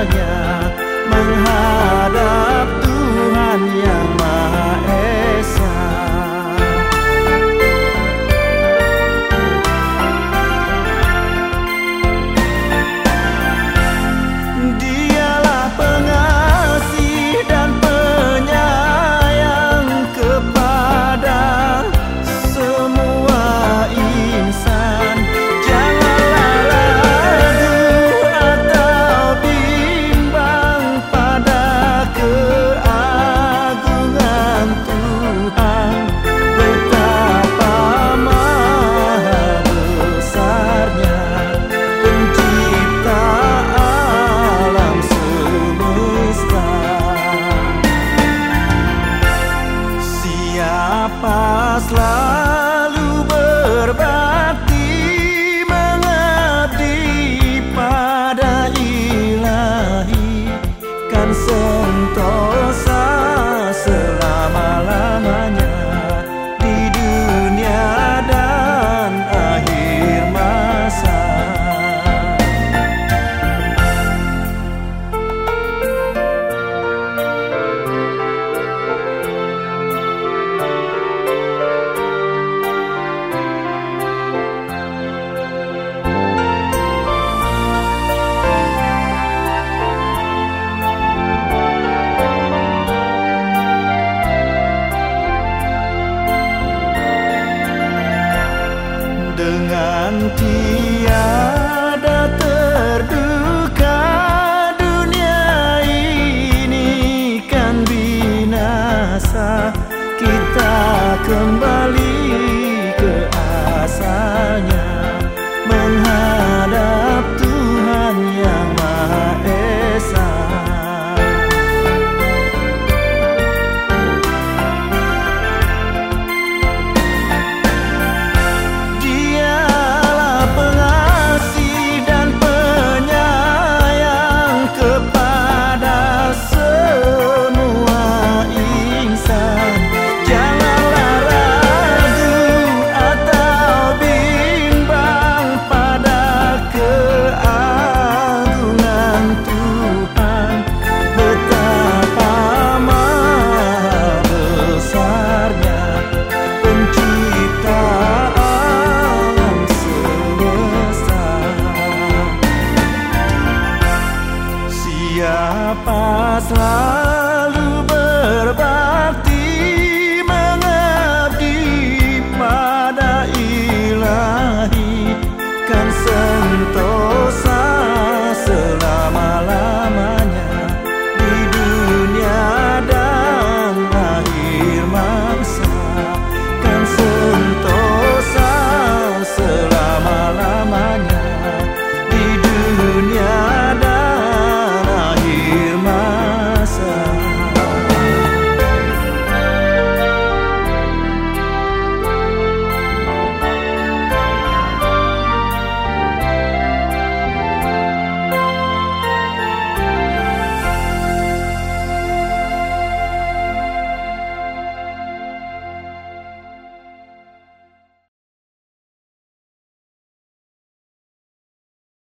hanya menghadap selalu berbakti mengabdi pada ilahi. Kan sentosa impian